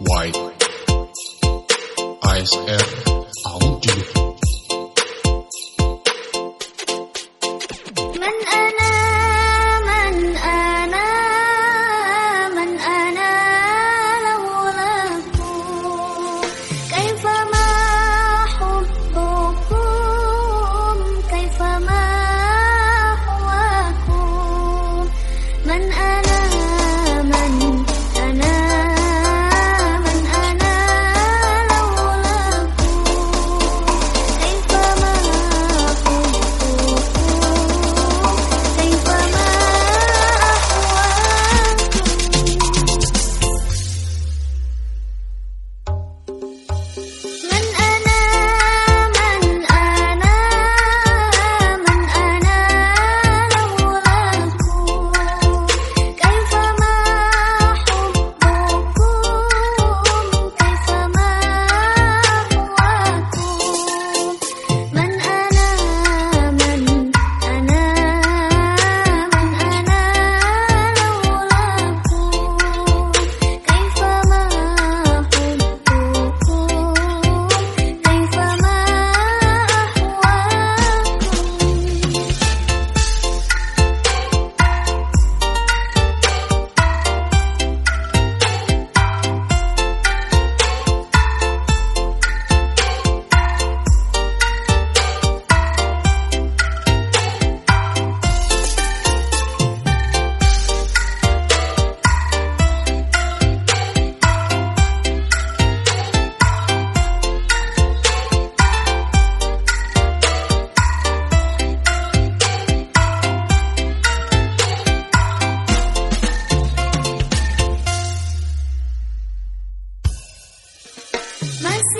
white. Eyes are out. Um, Más